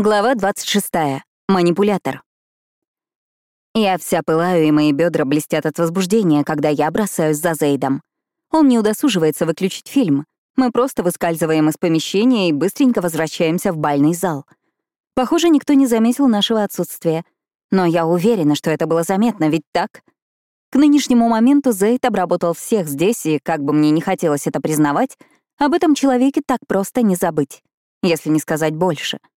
Глава 26. Манипулятор. Я вся пылаю, и мои бедра блестят от возбуждения, когда я бросаюсь за Зейдом. Он не удосуживается выключить фильм. Мы просто выскальзываем из помещения и быстренько возвращаемся в бальный зал. Похоже, никто не заметил нашего отсутствия. Но я уверена, что это было заметно, ведь так? К нынешнему моменту Зейд обработал всех здесь, и, как бы мне не хотелось это признавать, об этом человеке так просто не забыть, если не сказать больше —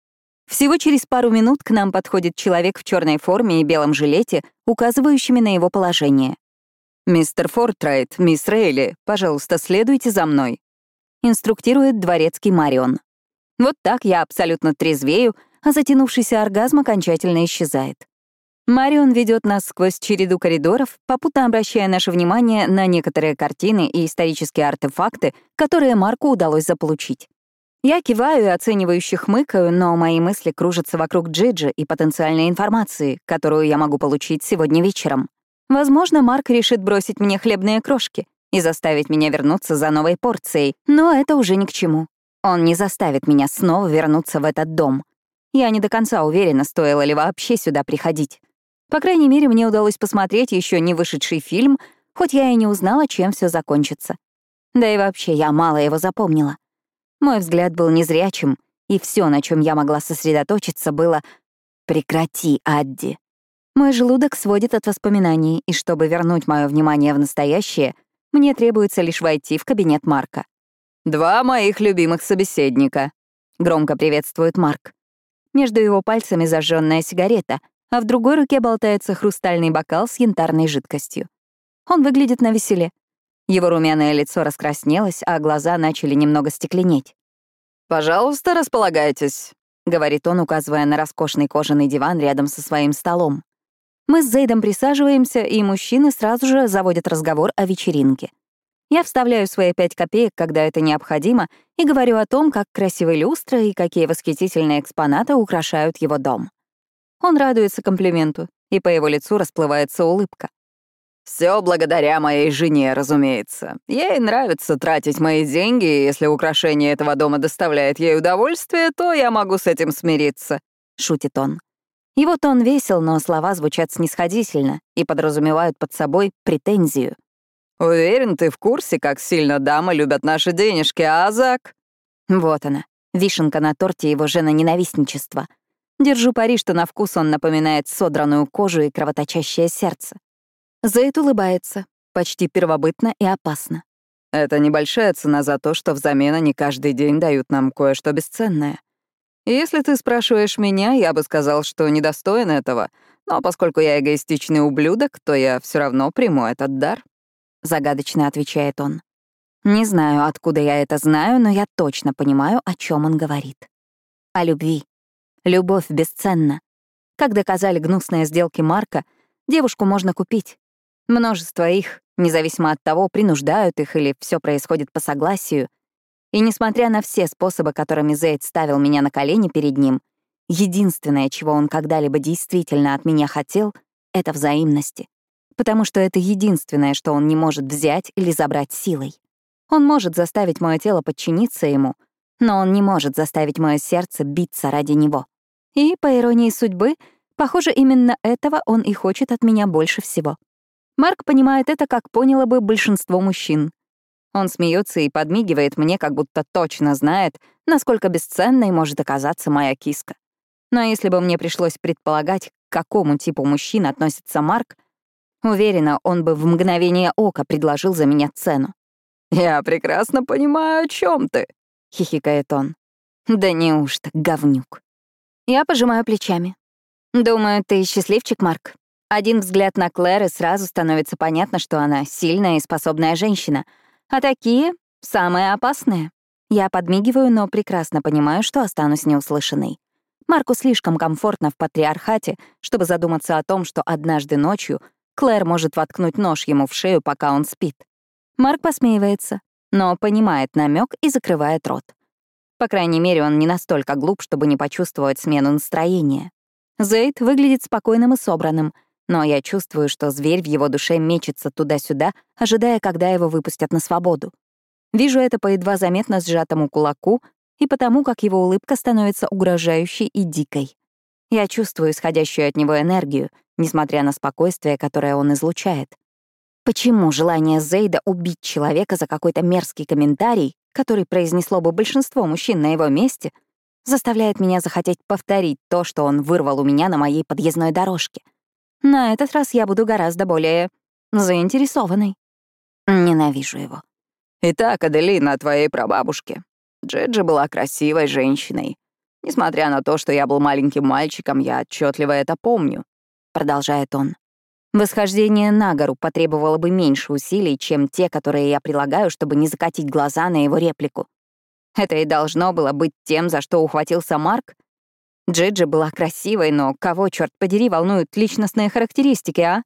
всего через пару минут к нам подходит человек в черной форме и белом жилете, указывающими на его положение. «Мистер Фортрайт, мисс Рейли, пожалуйста, следуйте за мной», — инструктирует дворецкий Марион. Вот так я абсолютно трезвею, а затянувшийся оргазм окончательно исчезает. Марион ведет нас сквозь череду коридоров, попутно обращая наше внимание на некоторые картины и исторические артефакты, которые Марку удалось заполучить. Я киваю и оценивающе хмыкаю, но мои мысли кружатся вокруг Джиджи и потенциальной информации, которую я могу получить сегодня вечером. Возможно, Марк решит бросить мне хлебные крошки и заставить меня вернуться за новой порцией, но это уже ни к чему. Он не заставит меня снова вернуться в этот дом. Я не до конца уверена, стоило ли вообще сюда приходить. По крайней мере, мне удалось посмотреть еще не вышедший фильм, хоть я и не узнала, чем все закончится. Да и вообще, я мало его запомнила. Мой взгляд был незрячим, и все, на чем я могла сосредоточиться, было «Прекрати, Адди». Мой желудок сводит от воспоминаний, и чтобы вернуть мое внимание в настоящее, мне требуется лишь войти в кабинет Марка. «Два моих любимых собеседника», — громко приветствует Марк. Между его пальцами зажженная сигарета, а в другой руке болтается хрустальный бокал с янтарной жидкостью. Он выглядит на веселе. Его румяное лицо раскраснелось, а глаза начали немного стекленеть. «Пожалуйста, располагайтесь», — говорит он, указывая на роскошный кожаный диван рядом со своим столом. Мы с Зейдом присаживаемся, и мужчины сразу же заводят разговор о вечеринке. Я вставляю свои пять копеек, когда это необходимо, и говорю о том, как красивые люстры и какие восхитительные экспонаты украшают его дом. Он радуется комплименту, и по его лицу расплывается улыбка. Все благодаря моей жене, разумеется. Ей нравится тратить мои деньги, и если украшение этого дома доставляет ей удовольствие, то я могу с этим смириться», — шутит он. Его тон весел, но слова звучат снисходительно и подразумевают под собой претензию. «Уверен, ты в курсе, как сильно дамы любят наши денежки, а, Зак?» Вот она, вишенка на торте его жена-ненавистничества. Держу пари, что на вкус он напоминает содранную кожу и кровоточащее сердце. Зейд улыбается, почти первобытно и опасно. Это небольшая цена за то, что взамен они каждый день дают нам кое-что бесценное. если ты спрашиваешь меня, я бы сказал, что недостоин этого, но поскольку я эгоистичный ублюдок, то я все равно приму этот дар. Загадочно отвечает он. Не знаю, откуда я это знаю, но я точно понимаю, о чем он говорит. О любви. Любовь бесценна. Как доказали гнусные сделки Марка, девушку можно купить. Множество их, независимо от того, принуждают их или все происходит по согласию. И несмотря на все способы, которыми Зейд ставил меня на колени перед ним, единственное, чего он когда-либо действительно от меня хотел, — это взаимности. Потому что это единственное, что он не может взять или забрать силой. Он может заставить мое тело подчиниться ему, но он не может заставить мое сердце биться ради него. И, по иронии судьбы, похоже, именно этого он и хочет от меня больше всего. Марк понимает это, как поняло бы большинство мужчин. Он смеется и подмигивает мне, как будто точно знает, насколько бесценной может оказаться моя киска. Но если бы мне пришлось предполагать, к какому типу мужчин относится Марк, уверена, он бы в мгновение ока предложил за меня цену. «Я прекрасно понимаю, о чем ты», — хихикает он. «Да неужто, говнюк?» Я пожимаю плечами. «Думаю, ты счастливчик, Марк. Один взгляд на Клэр, и сразу становится понятно, что она сильная и способная женщина. А такие — самые опасные. Я подмигиваю, но прекрасно понимаю, что останусь неуслышанной. Марку слишком комфортно в патриархате, чтобы задуматься о том, что однажды ночью Клэр может воткнуть нож ему в шею, пока он спит. Марк посмеивается, но понимает намек и закрывает рот. По крайней мере, он не настолько глуп, чтобы не почувствовать смену настроения. Зейд выглядит спокойным и собранным — но я чувствую, что зверь в его душе мечется туда-сюда, ожидая, когда его выпустят на свободу. Вижу это по едва заметно сжатому кулаку и потому, как его улыбка становится угрожающей и дикой. Я чувствую исходящую от него энергию, несмотря на спокойствие, которое он излучает. Почему желание Зейда убить человека за какой-то мерзкий комментарий, который произнесло бы большинство мужчин на его месте, заставляет меня захотеть повторить то, что он вырвал у меня на моей подъездной дорожке? На этот раз я буду гораздо более заинтересованной. Ненавижу его. Итак, Аделина, о твоей прабабушке. Джиджи была красивой женщиной. Несмотря на то, что я был маленьким мальчиком, я отчетливо это помню. Продолжает он. Восхождение на гору потребовало бы меньше усилий, чем те, которые я прилагаю, чтобы не закатить глаза на его реплику. Это и должно было быть тем, за что ухватился Марк. Джиджи была красивой, но кого, черт подери, волнуют личностные характеристики, а?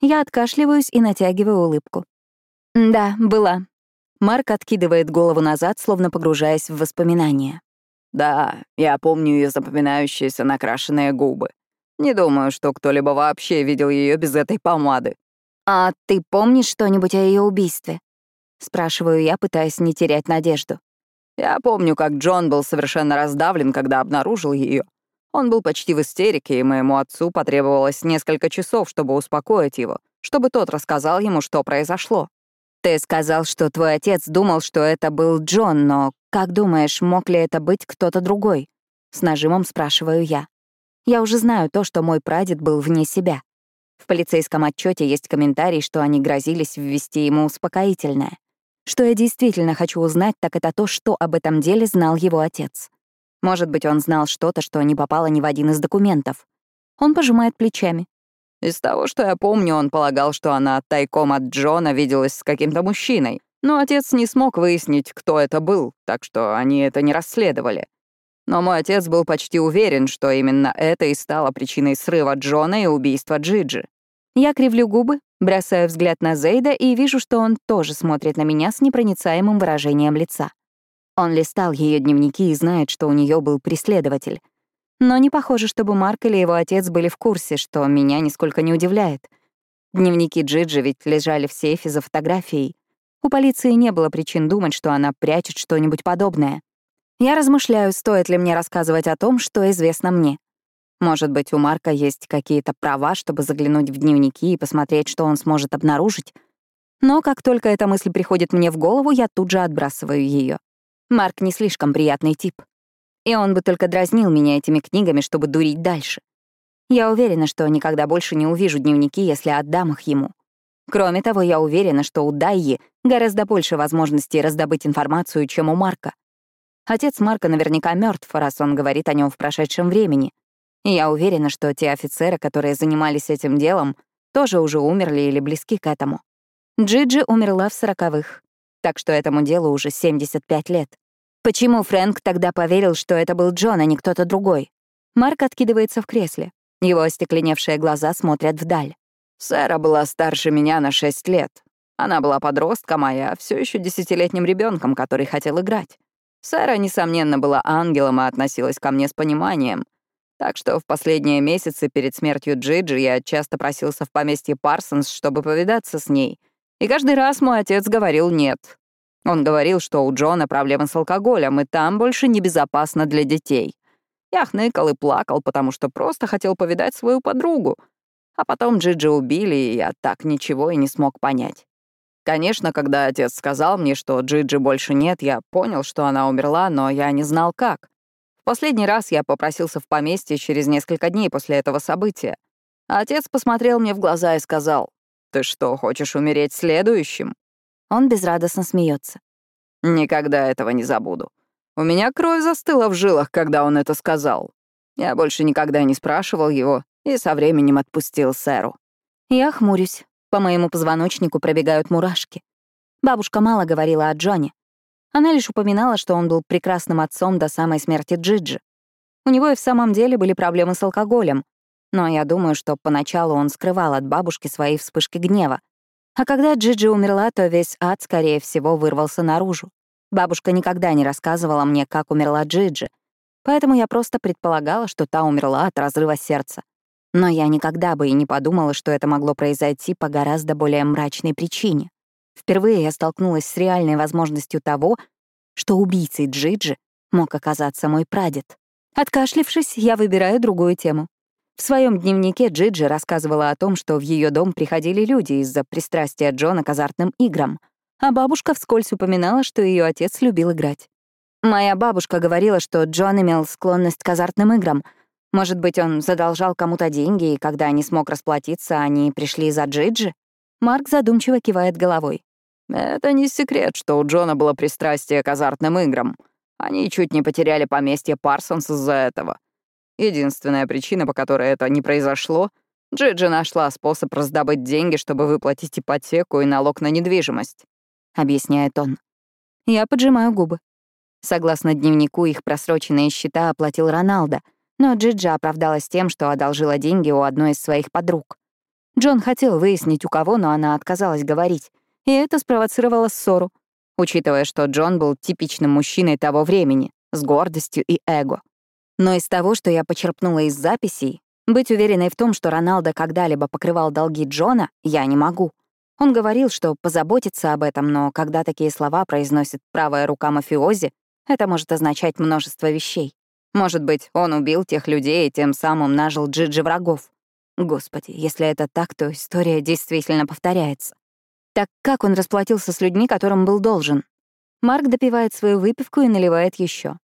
Я откашливаюсь и натягиваю улыбку. Да, была. Марк откидывает голову назад, словно погружаясь в воспоминания. Да, я помню ее запоминающиеся накрашенные губы. Не думаю, что кто-либо вообще видел ее без этой помады. «А ты помнишь что-нибудь о ее убийстве?» Спрашиваю я, пытаясь не терять надежду. Я помню, как Джон был совершенно раздавлен, когда обнаружил ее. Он был почти в истерике, и моему отцу потребовалось несколько часов, чтобы успокоить его, чтобы тот рассказал ему, что произошло. Ты сказал, что твой отец думал, что это был Джон, но как думаешь, мог ли это быть кто-то другой? С нажимом спрашиваю я. Я уже знаю то, что мой прадед был вне себя. В полицейском отчете есть комментарий, что они грозились ввести ему успокоительное. Что я действительно хочу узнать, так это то, что об этом деле знал его отец. Может быть, он знал что-то, что не попало ни в один из документов. Он пожимает плечами. Из того, что я помню, он полагал, что она тайком от Джона виделась с каким-то мужчиной. Но отец не смог выяснить, кто это был, так что они это не расследовали. Но мой отец был почти уверен, что именно это и стало причиной срыва Джона и убийства Джиджи. Я кривлю губы, бросаю взгляд на Зейда и вижу, что он тоже смотрит на меня с непроницаемым выражением лица. Он листал ее дневники и знает, что у нее был преследователь. Но не похоже, чтобы Марк или его отец были в курсе, что меня нисколько не удивляет. Дневники Джиджи ведь лежали в сейфе за фотографией. У полиции не было причин думать, что она прячет что-нибудь подобное. Я размышляю, стоит ли мне рассказывать о том, что известно мне. Может быть, у Марка есть какие-то права, чтобы заглянуть в дневники и посмотреть, что он сможет обнаружить. Но как только эта мысль приходит мне в голову, я тут же отбрасываю ее. Марк не слишком приятный тип. И он бы только дразнил меня этими книгами, чтобы дурить дальше. Я уверена, что никогда больше не увижу дневники, если отдам их ему. Кроме того, я уверена, что у Дайи гораздо больше возможностей раздобыть информацию, чем у Марка. Отец Марка наверняка мертв, раз он говорит о нем в прошедшем времени. И я уверена, что те офицеры, которые занимались этим делом, тоже уже умерли или близки к этому. Джиджи умерла в сороковых, так что этому делу уже 75 лет. Почему Фрэнк тогда поверил, что это был Джон, а не кто-то другой? Марк откидывается в кресле. Его остекленевшие глаза смотрят вдаль. Сэра была старше меня на шесть лет. Она была подростком, а я все еще десятилетним ребенком, который хотел играть. Сэра, несомненно, была ангелом и относилась ко мне с пониманием. Так что в последние месяцы перед смертью Джиджи я часто просился в поместье Парсонс, чтобы повидаться с ней. И каждый раз мой отец говорил «нет». Он говорил, что у Джона проблемы с алкоголем, и там больше небезопасно для детей. Я хныкал и плакал, потому что просто хотел повидать свою подругу. А потом Джиджи убили, и я так ничего и не смог понять. Конечно, когда отец сказал мне, что Джиджи больше нет, я понял, что она умерла, но я не знал как. Последний раз я попросился в поместье через несколько дней после этого события. Отец посмотрел мне в глаза и сказал, «Ты что, хочешь умереть следующим?» Он безрадостно смеется. «Никогда этого не забуду. У меня кровь застыла в жилах, когда он это сказал. Я больше никогда не спрашивал его и со временем отпустил сэру». Я хмурюсь. По моему позвоночнику пробегают мурашки. Бабушка мало говорила о Джоне. Она лишь упоминала, что он был прекрасным отцом до самой смерти Джиджи. У него и в самом деле были проблемы с алкоголем, но я думаю, что поначалу он скрывал от бабушки свои вспышки гнева. А когда Джиджи умерла, то весь ад, скорее всего, вырвался наружу. Бабушка никогда не рассказывала мне, как умерла Джиджи, поэтому я просто предполагала, что та умерла от разрыва сердца. Но я никогда бы и не подумала, что это могло произойти по гораздо более мрачной причине. Впервые я столкнулась с реальной возможностью того, что убийцей Джиджи мог оказаться мой прадед. Откашлившись, я выбираю другую тему. В своем дневнике Джиджи рассказывала о том, что в ее дом приходили люди из-за пристрастия Джона к азартным играм, а бабушка вскользь упоминала, что ее отец любил играть. Моя бабушка говорила, что Джон имел склонность к азартным играм. Может быть, он задолжал кому-то деньги, и когда не смог расплатиться, они пришли за Джиджи? Марк задумчиво кивает головой. Это не секрет, что у Джона было пристрастие к азартным играм. Они чуть не потеряли поместье Парсонс из-за этого. Единственная причина, по которой это не произошло, Джиджи нашла способ раздобыть деньги, чтобы выплатить ипотеку и налог на недвижимость», — объясняет он. Я поджимаю губы. Согласно дневнику, их просроченные счета оплатил Роналдо, но Джиджи оправдалась тем, что одолжила деньги у одной из своих подруг. Джон хотел выяснить, у кого, но она отказалась говорить, и это спровоцировало ссору, учитывая, что Джон был типичным мужчиной того времени, с гордостью и эго. Но из того, что я почерпнула из записей, быть уверенной в том, что Роналдо когда-либо покрывал долги Джона, я не могу. Он говорил, что позаботится об этом, но когда такие слова произносит правая рука мафиози, это может означать множество вещей. Может быть, он убил тех людей и тем самым нажил Джиджи врагов. Господи, если это так, то история действительно повторяется. Так как он расплатился с людьми, которым был должен? Марк допивает свою выпивку и наливает еще.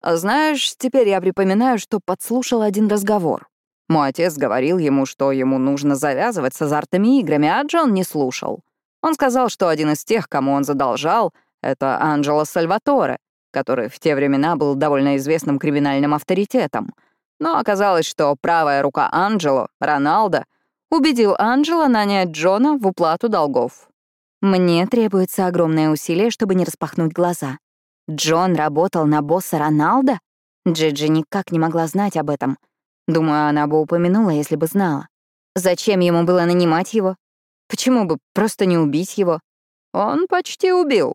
А знаешь, теперь я припоминаю, что подслушал один разговор. Мой отец говорил ему, что ему нужно завязывать с азартными играми, а Джон не слушал. Он сказал, что один из тех, кому он задолжал, — это Анджело Сальваторе, который в те времена был довольно известным криминальным авторитетом. Но оказалось, что правая рука Анджело, Роналдо, убедил Анджело нанять Джона в уплату долгов. Мне требуется огромное усилие, чтобы не распахнуть глаза. Джон работал на босса Роналда? Джиджи никак не могла знать об этом. Думаю, она бы упомянула, если бы знала. Зачем ему было нанимать его? Почему бы просто не убить его? Он почти убил,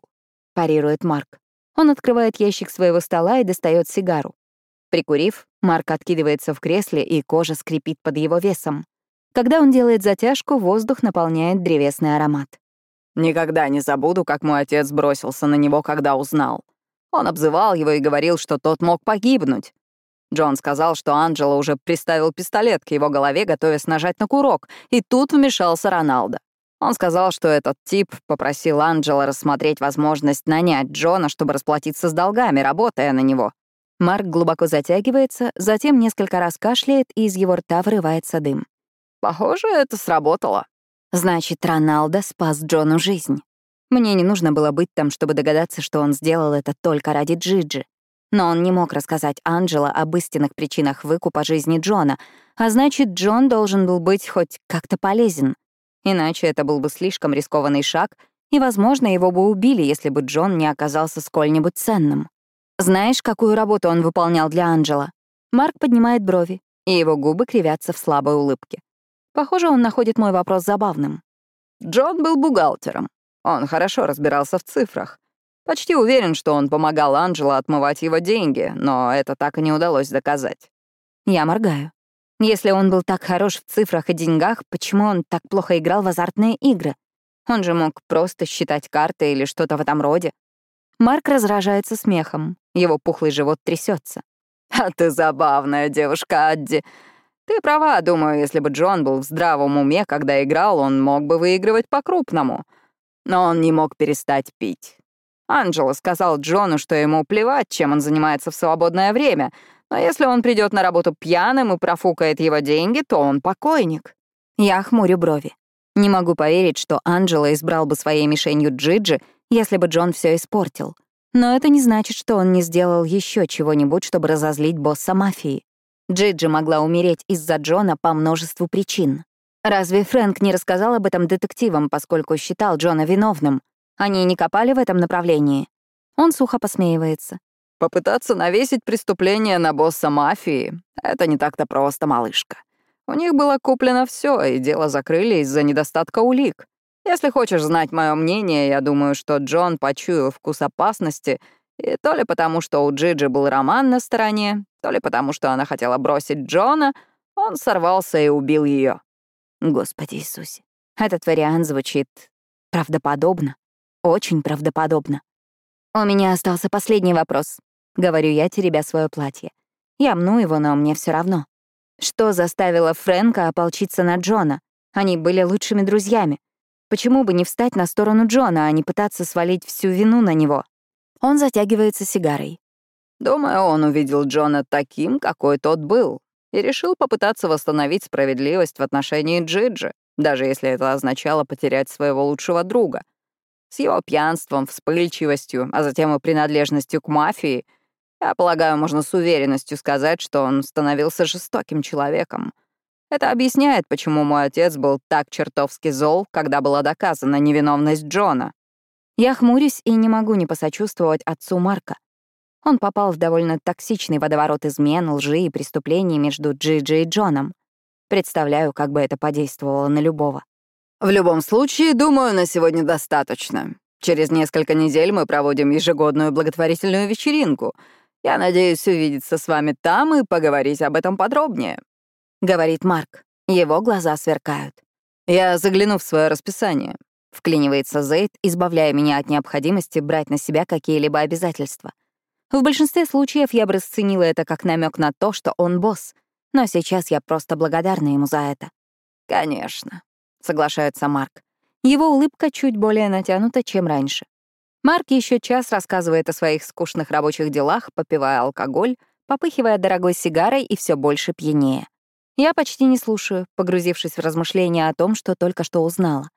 парирует Марк. Он открывает ящик своего стола и достает сигару. Прикурив, Марк откидывается в кресле, и кожа скрипит под его весом. Когда он делает затяжку, воздух наполняет древесный аромат. Никогда не забуду, как мой отец бросился на него, когда узнал. Он обзывал его и говорил, что тот мог погибнуть. Джон сказал, что Анджело уже приставил пистолет к его голове, готовясь нажать на курок, и тут вмешался Роналдо. Он сказал, что этот тип попросил Анджело рассмотреть возможность нанять Джона, чтобы расплатиться с долгами, работая на него. Марк глубоко затягивается, затем несколько раз кашляет, и из его рта вырывается дым. Похоже, это сработало. Значит, Роналдо спас Джону жизнь. Мне не нужно было быть там, чтобы догадаться, что он сделал это только ради Джиджи. Но он не мог рассказать Анджело об истинных причинах выкупа жизни Джона, а значит, Джон должен был быть хоть как-то полезен. Иначе это был бы слишком рискованный шаг, и, возможно, его бы убили, если бы Джон не оказался сколь-нибудь ценным. Знаешь, какую работу он выполнял для Анджела? Марк поднимает брови, и его губы кривятся в слабой улыбке. Похоже, он находит мой вопрос забавным. Джон был бухгалтером. Он хорошо разбирался в цифрах. Почти уверен, что он помогал Анджело отмывать его деньги, но это так и не удалось доказать. Я моргаю. Если он был так хорош в цифрах и деньгах, почему он так плохо играл в азартные игры? Он же мог просто считать карты или что-то в этом роде. Марк разражается смехом. Его пухлый живот трясется. «А ты забавная девушка, Адди. Ты права, думаю, если бы Джон был в здравом уме, когда играл, он мог бы выигрывать по-крупному но он не мог перестать пить. Анджело сказал Джону, что ему плевать, чем он занимается в свободное время, но если он придет на работу пьяным и профукает его деньги, то он покойник. Я хмурю брови. Не могу поверить, что Анджело избрал бы своей мишенью Джиджи, если бы Джон все испортил. Но это не значит, что он не сделал еще чего-нибудь, чтобы разозлить босса мафии. Джиджи могла умереть из-за Джона по множеству причин. Разве Фрэнк не рассказал об этом детективам, поскольку считал Джона виновным? Они не копали в этом направлении. Он сухо посмеивается. Попытаться навесить преступление на босса мафии — это не так-то просто, малышка. У них было куплено все, и дело закрыли из-за недостатка улик. Если хочешь знать мое мнение, я думаю, что Джон почуял вкус опасности, и то ли потому, что у Джиджи был роман на стороне, то ли потому, что она хотела бросить Джона, он сорвался и убил ее. Господи Иисусе, этот вариант звучит правдоподобно, очень правдоподобно. У меня остался последний вопрос. — говорю я, теребя свое платье. Я мну его, но мне все равно. Что заставило Фрэнка ополчиться на Джона? Они были лучшими друзьями. Почему бы не встать на сторону Джона, а не пытаться свалить всю вину на него? Он затягивается сигарой. Думаю, он увидел Джона таким, какой тот был, и решил попытаться восстановить справедливость в отношении Джиджи, даже если это означало потерять своего лучшего друга. С его пьянством, вспыльчивостью, а затем и принадлежностью к мафии, я полагаю, можно с уверенностью сказать, что он становился жестоким человеком. Это объясняет, почему мой отец был так чертовски зол, когда была доказана невиновность Джона. Я хмурюсь и не могу не посочувствовать отцу Марка. Он попал в довольно токсичный водоворот измен, лжи и преступлений между Джиджи и Джоном. Представляю, как бы это подействовало на любого. В любом случае, думаю, на сегодня достаточно. Через несколько недель мы проводим ежегодную благотворительную вечеринку. Я надеюсь увидеться с вами там и поговорить об этом подробнее», — говорит Марк. Его глаза сверкают. «Я загляну в свое расписание», — вклинивается Зейд, избавляя меня от необходимости брать на себя какие-либо обязательства. В большинстве случаев я бы расценила это как намек на то, что он босс, но сейчас я просто благодарна ему за это. «Конечно», — соглашается Марк. Его улыбка чуть более натянута, чем раньше. Марк еще час рассказывает о своих скучных рабочих делах, попивая алкоголь, попыхивая дорогой сигарой и все больше пьянее. Я почти не слушаю, погрузившись в размышления о том, что только что узнала.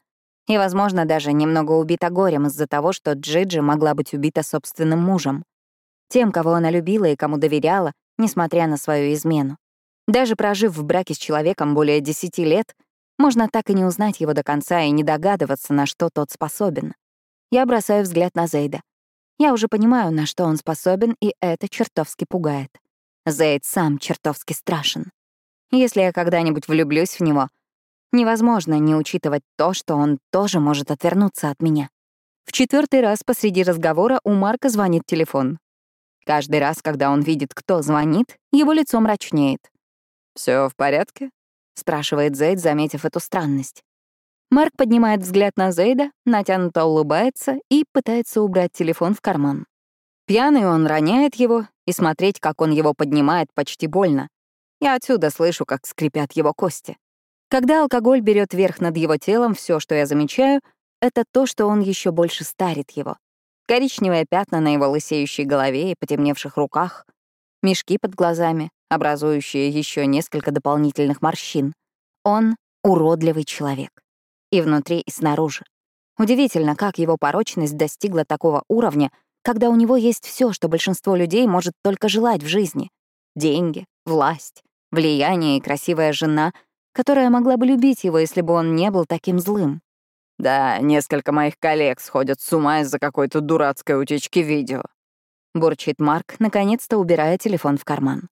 И, возможно, даже немного убита горем из-за того, что Джиджи могла быть убита собственным мужем тем, кого она любила и кому доверяла, несмотря на свою измену. Даже прожив в браке с человеком более десяти лет, можно так и не узнать его до конца и не догадываться, на что тот способен. Я бросаю взгляд на Зейда. Я уже понимаю, на что он способен, и это чертовски пугает. Зейд сам чертовски страшен. Если я когда-нибудь влюблюсь в него, невозможно не учитывать то, что он тоже может отвернуться от меня. В четвертый раз посреди разговора у Марка звонит телефон. Каждый раз, когда он видит, кто звонит, его лицо мрачнеет. Все в порядке?» — спрашивает Зейд, заметив эту странность. Марк поднимает взгляд на Зейда, натянуто улыбается и пытается убрать телефон в карман. Пьяный он роняет его, и смотреть, как он его поднимает, почти больно. Я отсюда слышу, как скрипят его кости. Когда алкоголь берет верх над его телом, все, что я замечаю, это то, что он еще больше старит его. Коричневые пятна на его лысеющей голове и потемневших руках, мешки под глазами, образующие еще несколько дополнительных морщин. Он — уродливый человек. И внутри, и снаружи. Удивительно, как его порочность достигла такого уровня, когда у него есть все, что большинство людей может только желать в жизни. Деньги, власть, влияние и красивая жена, которая могла бы любить его, если бы он не был таким злым. Да, несколько моих коллег сходят с ума из-за какой-то дурацкой утечки видео. Бурчит Марк, наконец-то убирая телефон в карман.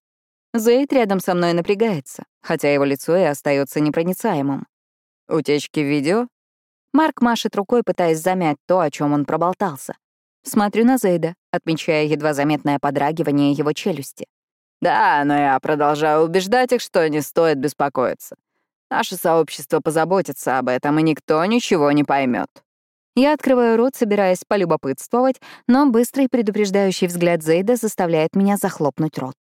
Зейд рядом со мной напрягается, хотя его лицо и остается непроницаемым. Утечки видео? Марк машет рукой, пытаясь замять то, о чем он проболтался. Смотрю на Зейда, отмечая едва заметное подрагивание его челюсти. Да, но я продолжаю убеждать их, что не стоит беспокоиться. Наше сообщество позаботится об этом, и никто ничего не поймет. Я открываю рот, собираясь полюбопытствовать, но быстрый предупреждающий взгляд Зейда заставляет меня захлопнуть рот.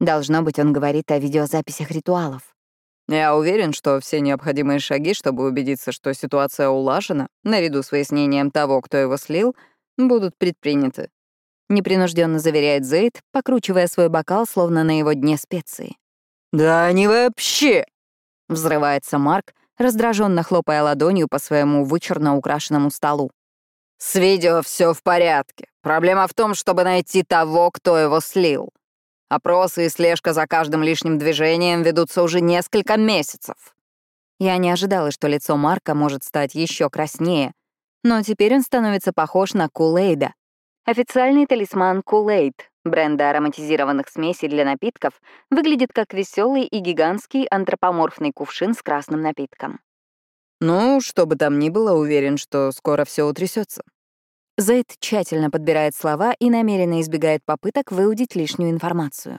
Должно быть, он говорит о видеозаписях ритуалов. Я уверен, что все необходимые шаги, чтобы убедиться, что ситуация улажена, наряду с выяснением того, кто его слил, будут предприняты. Непринужденно заверяет Зейд, покручивая свой бокал, словно на его дне специи. «Да они вообще Взрывается Марк, раздраженно хлопая ладонью по своему вычурно украшенному столу. «С видео все в порядке. Проблема в том, чтобы найти того, кто его слил. Опросы и слежка за каждым лишним движением ведутся уже несколько месяцев». Я не ожидала, что лицо Марка может стать еще краснее, но теперь он становится похож на Кулейда. Официальный талисман Кулейд бренда ароматизированных смесей для напитков, выглядит как веселый и гигантский антропоморфный кувшин с красным напитком. «Ну, что бы там ни было, уверен, что скоро все утрясется. Зейд тщательно подбирает слова и намеренно избегает попыток выудить лишнюю информацию.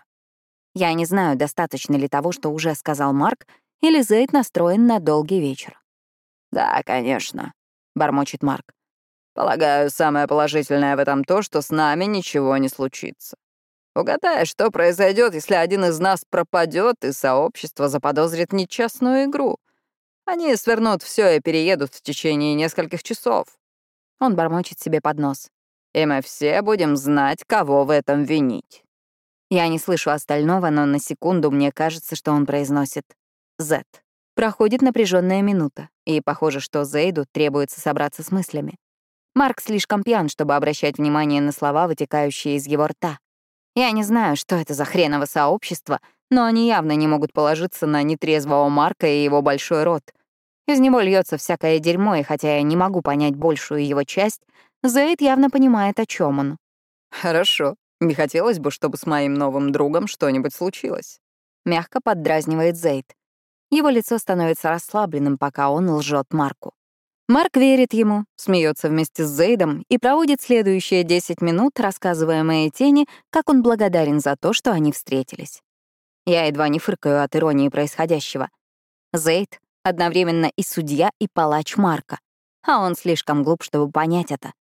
Я не знаю, достаточно ли того, что уже сказал Марк, или Зейд настроен на долгий вечер. «Да, конечно», — бормочет Марк. Полагаю, самое положительное в этом то, что с нами ничего не случится. Угадай, что произойдет, если один из нас пропадет, и сообщество заподозрит нечестную игру. Они свернут все и переедут в течение нескольких часов. Он бормочет себе под нос. И мы все будем знать, кого в этом винить. Я не слышу остального, но на секунду мне кажется, что он произносит «Z». Проходит напряженная минута, и похоже, что Зейду требуется собраться с мыслями. Марк слишком пьян, чтобы обращать внимание на слова, вытекающие из его рта. Я не знаю, что это за хреново сообщество, но они явно не могут положиться на нетрезвого Марка и его большой рот. Из него льется всякое дерьмо, и хотя я не могу понять большую его часть, Зейд явно понимает, о чем он. «Хорошо. Не хотелось бы, чтобы с моим новым другом что-нибудь случилось». Мягко поддразнивает Зейд. Его лицо становится расслабленным, пока он лжет Марку. Марк верит ему, смеется вместе с Зейдом и проводит следующие 10 минут, рассказывая моей тени, как он благодарен за то, что они встретились. Я едва не фыркаю от иронии происходящего. Зейд — одновременно и судья, и палач Марка, а он слишком глуп, чтобы понять это.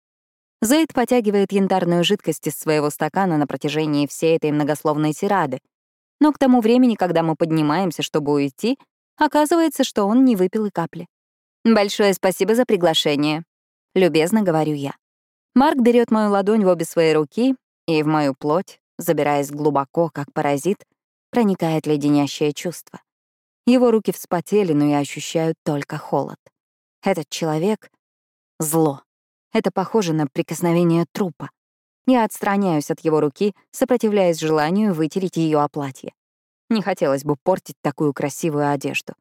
Зейд потягивает янтарную жидкость из своего стакана на протяжении всей этой многословной тирады, но к тому времени, когда мы поднимаемся, чтобы уйти, оказывается, что он не выпил и капли. «Большое спасибо за приглашение», — любезно говорю я. Марк берет мою ладонь в обе свои руки, и в мою плоть, забираясь глубоко, как паразит, проникает леденящее чувство. Его руки вспотели, но я ощущаю только холод. Этот человек — зло. Это похоже на прикосновение трупа. Я отстраняюсь от его руки, сопротивляясь желанию вытереть ее о платье. Не хотелось бы портить такую красивую одежду.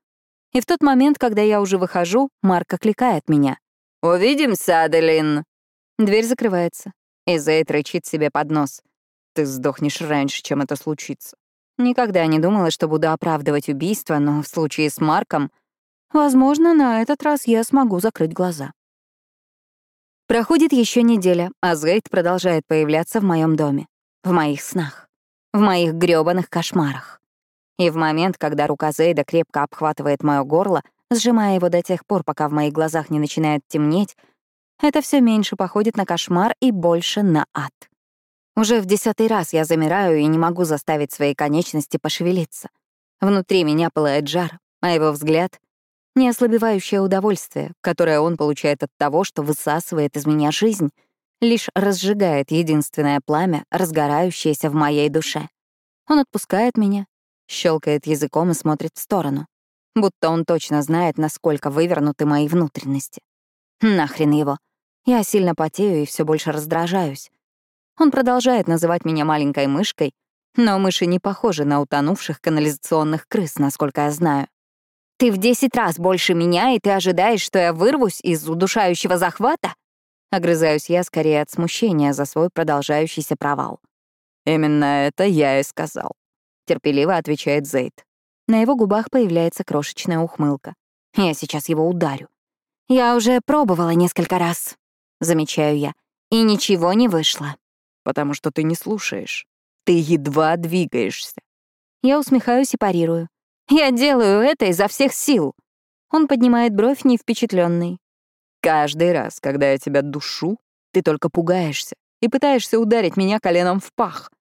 И в тот момент, когда я уже выхожу, Марк окликает меня. «Увидимся, Аделин!» Дверь закрывается, и Зейд рычит себе под нос. «Ты сдохнешь раньше, чем это случится». Никогда не думала, что буду оправдывать убийство, но в случае с Марком, возможно, на этот раз я смогу закрыть глаза. Проходит еще неделя, а Зейд продолжает появляться в моем доме, в моих снах, в моих грёбаных кошмарах. И в момент, когда рука Зейда крепко обхватывает мое горло, сжимая его до тех пор, пока в моих глазах не начинает темнеть, это все меньше походит на кошмар и больше на ад. Уже в десятый раз я замираю и не могу заставить свои конечности пошевелиться. Внутри меня пылает жар, а его взгляд — неослабевающее удовольствие, которое он получает от того, что высасывает из меня жизнь, лишь разжигает единственное пламя, разгорающееся в моей душе. Он отпускает меня, щелкает языком и смотрит в сторону, будто он точно знает, насколько вывернуты мои внутренности. Нахрен его. Я сильно потею и все больше раздражаюсь. Он продолжает называть меня маленькой мышкой, но мыши не похожи на утонувших канализационных крыс, насколько я знаю. «Ты в десять раз больше меня, и ты ожидаешь, что я вырвусь из удушающего захвата?» Огрызаюсь я скорее от смущения за свой продолжающийся провал. «Именно это я и сказал», терпеливо отвечает Зейд. На его губах появляется крошечная ухмылка. Я сейчас его ударю. Я уже пробовала несколько раз, замечаю я, и ничего не вышло. Потому что ты не слушаешь. Ты едва двигаешься. Я усмехаюсь и парирую. Я делаю это изо всех сил. Он поднимает бровь, не впечатленный. Каждый раз, когда я тебя душу, ты только пугаешься и пытаешься ударить меня коленом в пах.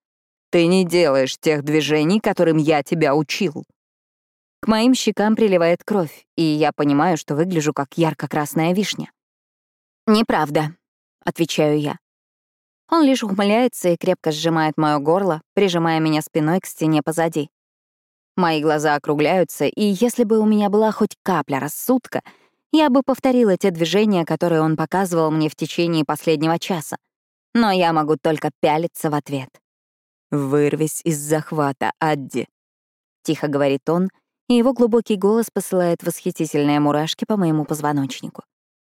Ты не делаешь тех движений, которым я тебя учил. К моим щекам приливает кровь, и я понимаю, что выгляжу как ярко-красная вишня. «Неправда», — отвечаю я. Он лишь ухмыляется и крепко сжимает моё горло, прижимая меня спиной к стене позади. Мои глаза округляются, и если бы у меня была хоть капля рассудка, я бы повторила те движения, которые он показывал мне в течение последнего часа. Но я могу только пялиться в ответ. «Вырвись из захвата, Адди», — тихо говорит он, и его глубокий голос посылает восхитительные мурашки по моему позвоночнику.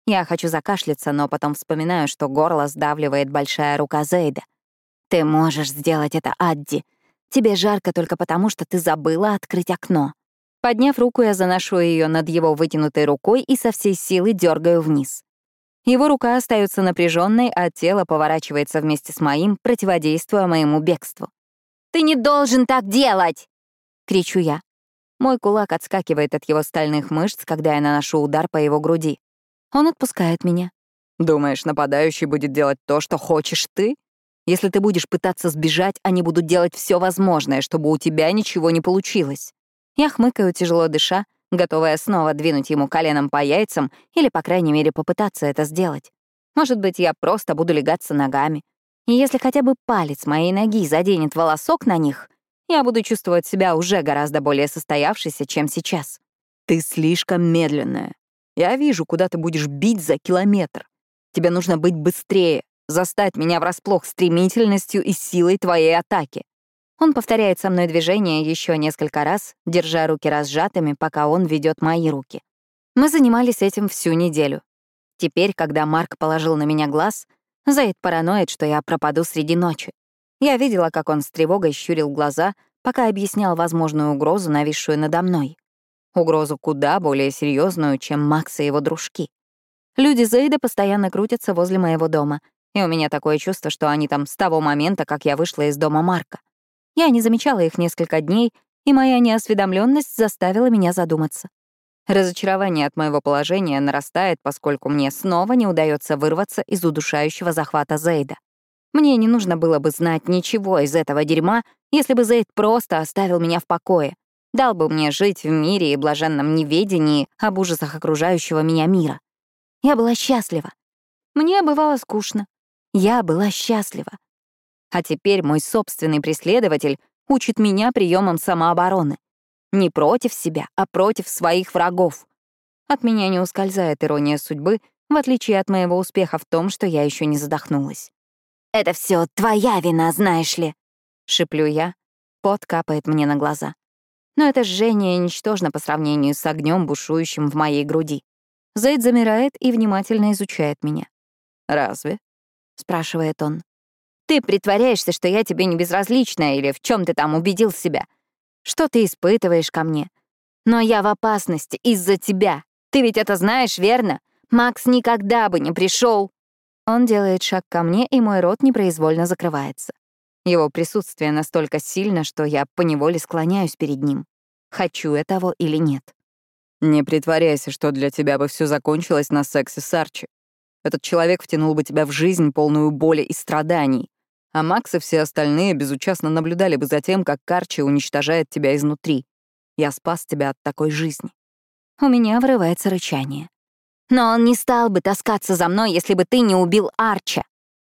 Я хочу закашляться, но потом вспоминаю, что горло сдавливает большая рука Зейда. «Ты можешь сделать это, Адди. Тебе жарко только потому, что ты забыла открыть окно». Подняв руку, я заношу ее над его вытянутой рукой и со всей силы дергаю вниз. Его рука остается напряженной, а тело поворачивается вместе с моим, противодействуя моему бегству. «Ты не должен так делать!» — кричу я. Мой кулак отскакивает от его стальных мышц, когда я наношу удар по его груди. Он отпускает меня. «Думаешь, нападающий будет делать то, что хочешь ты?» Если ты будешь пытаться сбежать, они будут делать все возможное, чтобы у тебя ничего не получилось. Я хмыкаю, тяжело дыша, готовая снова двинуть ему коленом по яйцам или, по крайней мере, попытаться это сделать. Может быть, я просто буду легаться ногами. И если хотя бы палец моей ноги заденет волосок на них, я буду чувствовать себя уже гораздо более состоявшейся, чем сейчас. Ты слишком медленная. Я вижу, куда ты будешь бить за километр. Тебе нужно быть быстрее, застать меня врасплох стремительностью и силой твоей атаки. Он повторяет со мной движение еще несколько раз, держа руки разжатыми, пока он ведет мои руки. Мы занимались этим всю неделю. Теперь, когда Марк положил на меня глаз, Зайд параноид, что я пропаду среди ночи. Я видела, как он с тревогой щурил глаза, пока объяснял возможную угрозу, нависшую надо мной. Угрозу куда более серьезную, чем Макс и его дружки. Люди Зейда постоянно крутятся возле моего дома, и у меня такое чувство, что они там с того момента, как я вышла из дома Марка. Я не замечала их несколько дней, и моя неосведомленность заставила меня задуматься. Разочарование от моего положения нарастает, поскольку мне снова не удается вырваться из удушающего захвата Зейда. Мне не нужно было бы знать ничего из этого дерьма, если бы Зейд просто оставил меня в покое, дал бы мне жить в мире и блаженном неведении об ужасах окружающего меня мира. Я была счастлива. Мне бывало скучно. Я была счастлива. А теперь мой собственный преследователь учит меня приемам самообороны. Не против себя, а против своих врагов. От меня не ускользает ирония судьбы, в отличие от моего успеха в том, что я еще не задохнулась. «Это все твоя вина, знаешь ли», — шиплю я. Пот капает мне на глаза. Но это жжение ничтожно по сравнению с огнем, бушующим в моей груди. Зейд замирает и внимательно изучает меня. «Разве?» — спрашивает он. «Ты притворяешься, что я тебе не безразлична или в чем ты там убедил себя. Что ты испытываешь ко мне? Но я в опасности из-за тебя. Ты ведь это знаешь, верно? Макс никогда бы не пришел. Он делает шаг ко мне, и мой рот непроизвольно закрывается. Его присутствие настолько сильно, что я поневоле склоняюсь перед ним. Хочу я того или нет. Не притворяйся, что для тебя бы все закончилось на сексе с Арчи. Этот человек втянул бы тебя в жизнь, полную боли и страданий. А Макс и все остальные безучастно наблюдали бы за тем, как Карчи уничтожает тебя изнутри. Я спас тебя от такой жизни. У меня врывается рычание. Но он не стал бы таскаться за мной, если бы ты не убил Арча.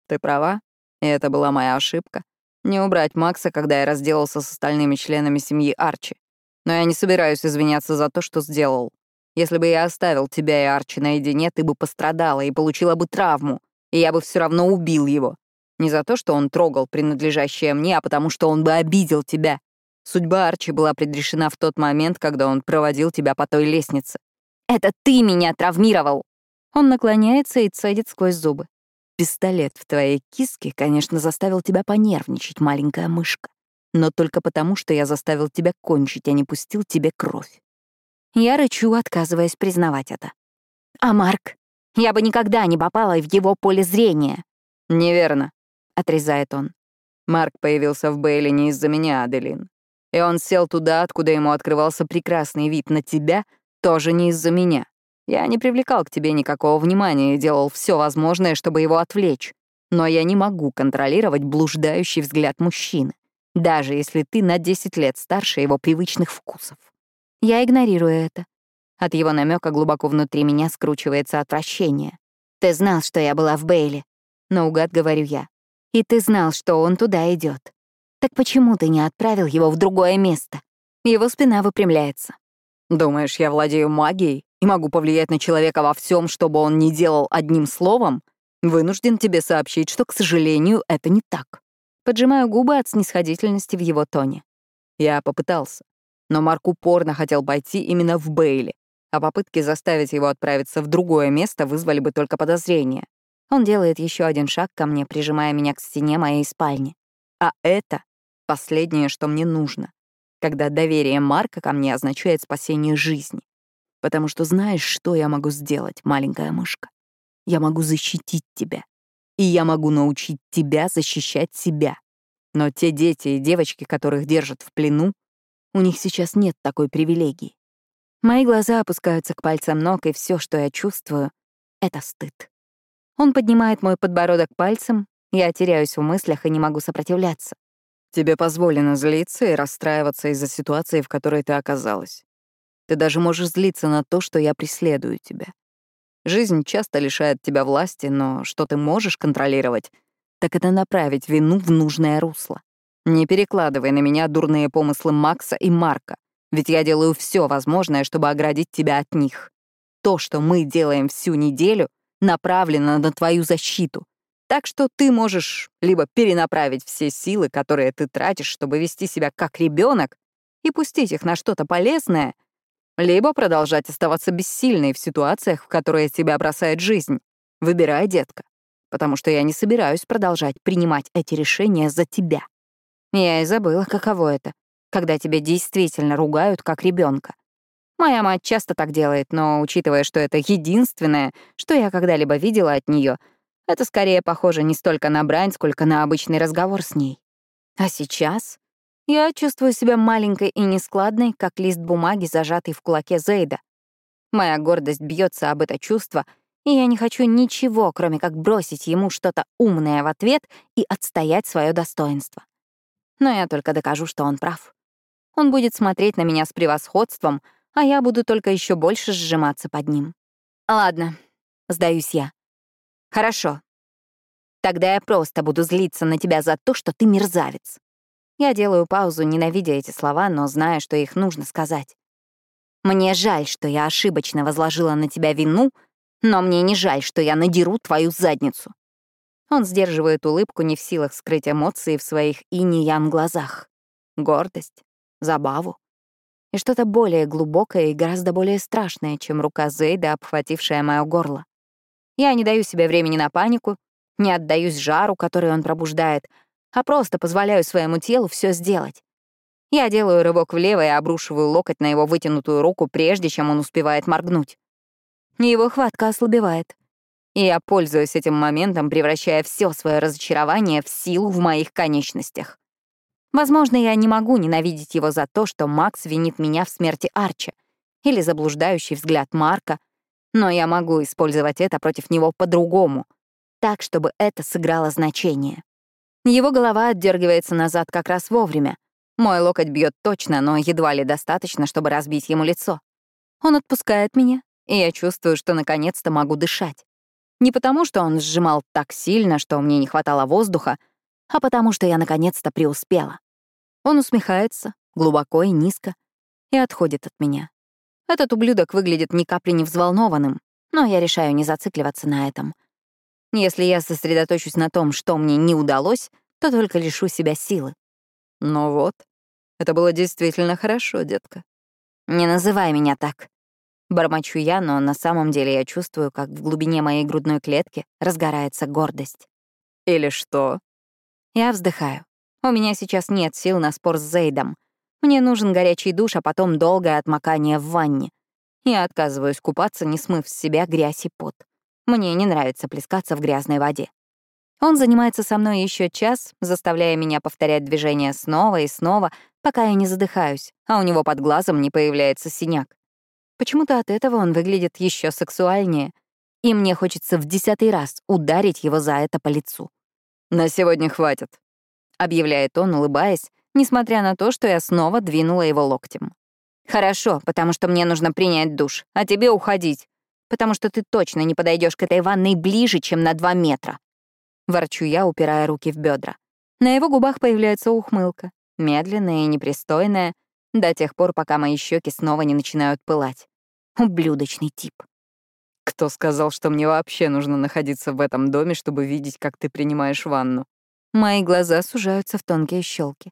Ты права, и это была моя ошибка. Не убрать Макса, когда я разделался с остальными членами семьи Арчи. Но я не собираюсь извиняться за то, что сделал. Если бы я оставил тебя и Арчи наедине, ты бы пострадала и получила бы травму, и я бы все равно убил его. Не за то, что он трогал принадлежащее мне, а потому что он бы обидел тебя. Судьба Арчи была предрешена в тот момент, когда он проводил тебя по той лестнице. «Это ты меня травмировал!» Он наклоняется и цедит сквозь зубы. «Пистолет в твоей киске, конечно, заставил тебя понервничать, маленькая мышка. Но только потому, что я заставил тебя кончить, а не пустил тебе кровь». Я рычу, отказываясь признавать это. «А Марк? Я бы никогда не попала в его поле зрения». «Неверно отрезает он. Марк появился в Бейли не из-за меня, Аделин. И он сел туда, откуда ему открывался прекрасный вид на тебя, тоже не из-за меня. Я не привлекал к тебе никакого внимания и делал все возможное, чтобы его отвлечь. Но я не могу контролировать блуждающий взгляд мужчины, даже если ты на 10 лет старше его привычных вкусов. Я игнорирую это. От его намека глубоко внутри меня скручивается отвращение. Ты знал, что я была в Бейли. Наугад говорю я. И ты знал, что он туда идет. Так почему ты не отправил его в другое место? Его спина выпрямляется. Думаешь, я владею магией и могу повлиять на человека во всем, что бы он ни делал одним словом? Вынужден тебе сообщить, что, к сожалению, это не так. Поджимаю губы от снисходительности в его тоне. Я попытался. Но Марк упорно хотел пойти именно в Бейли, а попытки заставить его отправиться в другое место вызвали бы только подозрения. Он делает еще один шаг ко мне, прижимая меня к стене моей спальни. А это последнее, что мне нужно, когда доверие Марка ко мне означает спасение жизни. Потому что знаешь, что я могу сделать, маленькая мышка? Я могу защитить тебя. И я могу научить тебя защищать себя. Но те дети и девочки, которых держат в плену, у них сейчас нет такой привилегии. Мои глаза опускаются к пальцам ног, и все, что я чувствую, — это стыд. Он поднимает мой подбородок пальцем, Я теряюсь в мыслях и не могу сопротивляться. Тебе позволено злиться и расстраиваться из-за ситуации, в которой ты оказалась. Ты даже можешь злиться на то, что я преследую тебя. Жизнь часто лишает тебя власти, но что ты можешь контролировать, так это направить вину в нужное русло. Не перекладывай на меня дурные помыслы Макса и Марка, ведь я делаю все возможное, чтобы оградить тебя от них. То, что мы делаем всю неделю, направлено на твою защиту. Так что ты можешь либо перенаправить все силы, которые ты тратишь, чтобы вести себя как ребенок, и пустить их на что-то полезное, либо продолжать оставаться бессильной в ситуациях, в которые тебя бросает жизнь. Выбирай, детка, потому что я не собираюсь продолжать принимать эти решения за тебя. Я и забыла, каково это, когда тебя действительно ругают как ребенка. Моя мать часто так делает, но, учитывая, что это единственное, что я когда-либо видела от нее, это скорее похоже не столько на брань, сколько на обычный разговор с ней. А сейчас я чувствую себя маленькой и нескладной, как лист бумаги, зажатый в кулаке Зейда. Моя гордость бьется об это чувство, и я не хочу ничего, кроме как бросить ему что-то умное в ответ и отстоять свое достоинство. Но я только докажу, что он прав. Он будет смотреть на меня с превосходством, а я буду только еще больше сжиматься под ним. Ладно, сдаюсь я. Хорошо. Тогда я просто буду злиться на тебя за то, что ты мерзавец. Я делаю паузу, ненавидя эти слова, но зная, что их нужно сказать. Мне жаль, что я ошибочно возложила на тебя вину, но мне не жаль, что я надеру твою задницу. Он сдерживает улыбку, не в силах скрыть эмоции в своих инь глазах. Гордость, забаву, и что-то более глубокое и гораздо более страшное, чем рука Зейда, обхватившая моё горло. Я не даю себе времени на панику, не отдаюсь жару, который он пробуждает, а просто позволяю своему телу все сделать. Я делаю рывок влево и обрушиваю локоть на его вытянутую руку, прежде чем он успевает моргнуть. Его хватка ослабевает. И я пользуюсь этим моментом, превращая все свое разочарование в силу в моих конечностях. Возможно, я не могу ненавидеть его за то, что Макс винит меня в смерти Арчи или заблуждающий взгляд Марка, но я могу использовать это против него по-другому, так, чтобы это сыграло значение. Его голова отдергивается назад как раз вовремя. Мой локоть бьет точно, но едва ли достаточно, чтобы разбить ему лицо. Он отпускает меня, и я чувствую, что наконец-то могу дышать. Не потому, что он сжимал так сильно, что мне не хватало воздуха, а потому что я наконец-то преуспела. Он усмехается, глубоко и низко, и отходит от меня. Этот ублюдок выглядит ни капли не взволнованным, но я решаю не зацикливаться на этом. Если я сосредоточусь на том, что мне не удалось, то только лишу себя силы. Ну вот, это было действительно хорошо, детка. Не называй меня так. Бормочу я, но на самом деле я чувствую, как в глубине моей грудной клетки разгорается гордость. Или что? Я вздыхаю. У меня сейчас нет сил на спор с Зейдом. Мне нужен горячий душ, а потом долгое отмокание в ванне. Я отказываюсь купаться, не смыв с себя грязь и пот. Мне не нравится плескаться в грязной воде. Он занимается со мной еще час, заставляя меня повторять движения снова и снова, пока я не задыхаюсь, а у него под глазом не появляется синяк. Почему-то от этого он выглядит еще сексуальнее, и мне хочется в десятый раз ударить его за это по лицу. «На сегодня хватит», — объявляет он, улыбаясь, несмотря на то, что я снова двинула его локтем. «Хорошо, потому что мне нужно принять душ, а тебе уходить, потому что ты точно не подойдешь к этой ванной ближе, чем на два метра». Ворчу я, упирая руки в бедра. На его губах появляется ухмылка, медленная и непристойная, до тех пор, пока мои щеки снова не начинают пылать. Ублюдочный тип. Кто сказал, что мне вообще нужно находиться в этом доме, чтобы видеть, как ты принимаешь ванну? Мои глаза сужаются в тонкие щелки.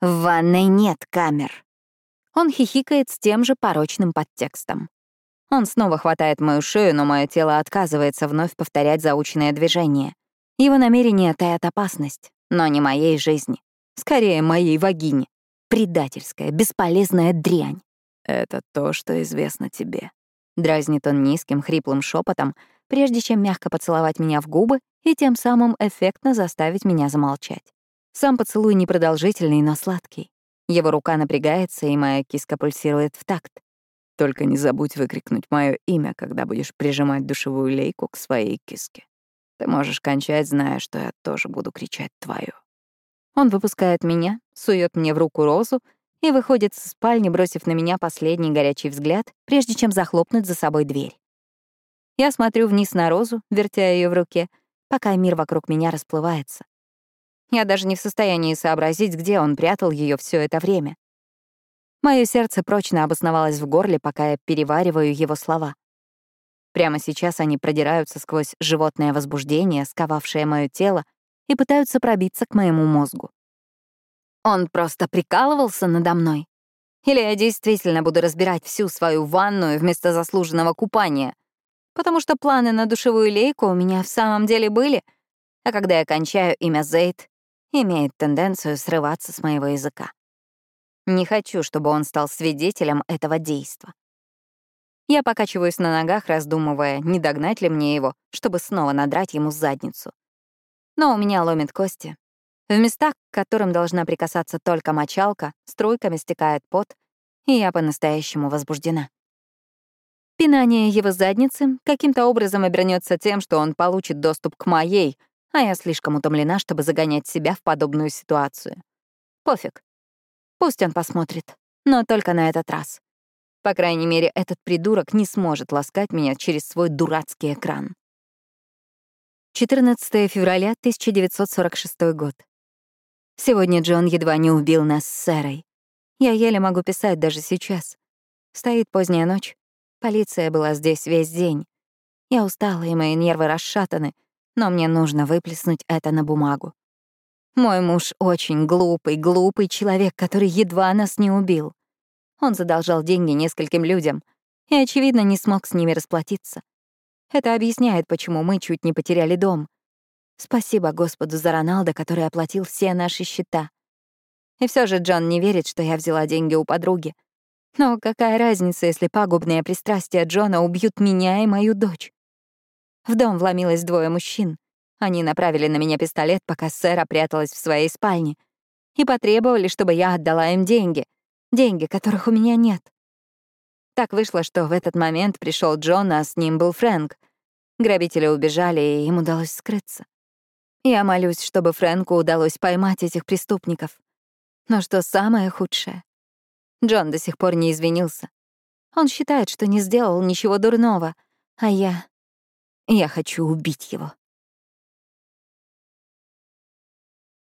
В ванной нет камер. Он хихикает с тем же порочным подтекстом. Он снова хватает мою шею, но мое тело отказывается вновь повторять заученное движение. Его намерение таят опасность, но не моей жизни. Скорее, моей вагине. Предательская, бесполезная дрянь. Это то, что известно тебе. Дразнит он низким, хриплым шепотом, прежде чем мягко поцеловать меня в губы и тем самым эффектно заставить меня замолчать. Сам поцелуй непродолжительный, но сладкий. Его рука напрягается, и моя киска пульсирует в такт. Только не забудь выкрикнуть мое имя, когда будешь прижимать душевую лейку к своей киске. Ты можешь кончать, зная, что я тоже буду кричать твою. Он выпускает меня, сует мне в руку розу и выходит из спальни, бросив на меня последний горячий взгляд, прежде чем захлопнуть за собой дверь. Я смотрю вниз на розу, вертя ее в руке, пока мир вокруг меня расплывается. Я даже не в состоянии сообразить, где он прятал ее все это время. Мое сердце прочно обосновалось в горле, пока я перевариваю его слова. Прямо сейчас они продираются сквозь животное возбуждение, сковавшее мое тело, и пытаются пробиться к моему мозгу. Он просто прикалывался надо мной? Или я действительно буду разбирать всю свою ванную вместо заслуженного купания? Потому что планы на душевую лейку у меня в самом деле были, а когда я кончаю, имя Зейд имеет тенденцию срываться с моего языка. Не хочу, чтобы он стал свидетелем этого действа. Я покачиваюсь на ногах, раздумывая, не догнать ли мне его, чтобы снова надрать ему задницу. Но у меня ломит кости. В местах, к которым должна прикасаться только мочалка, струйками стекает пот, и я по-настоящему возбуждена. Пинание его задницы каким-то образом обернется тем, что он получит доступ к моей, а я слишком утомлена, чтобы загонять себя в подобную ситуацию. Пофиг. Пусть он посмотрит, но только на этот раз. По крайней мере, этот придурок не сможет ласкать меня через свой дурацкий экран. 14 февраля 1946 год. Сегодня Джон едва не убил нас с Сэрой. Я еле могу писать даже сейчас. Стоит поздняя ночь. Полиция была здесь весь день. Я устала, и мои нервы расшатаны, но мне нужно выплеснуть это на бумагу. Мой муж очень глупый, глупый человек, который едва нас не убил. Он задолжал деньги нескольким людям и, очевидно, не смог с ними расплатиться. Это объясняет, почему мы чуть не потеряли дом. Спасибо Господу за Роналда, который оплатил все наши счета. И все же Джон не верит, что я взяла деньги у подруги. Но какая разница, если пагубные пристрастия Джона убьют меня и мою дочь? В дом вломилось двое мужчин. Они направили на меня пистолет, пока Сэра пряталась в своей спальне, и потребовали, чтобы я отдала им деньги, деньги, которых у меня нет. Так вышло, что в этот момент пришел Джон, а с ним был Фрэнк. Грабители убежали, и им удалось скрыться. Я молюсь, чтобы Фрэнку удалось поймать этих преступников. Но что самое худшее? Джон до сих пор не извинился. Он считает, что не сделал ничего дурного, а я... Я хочу убить его.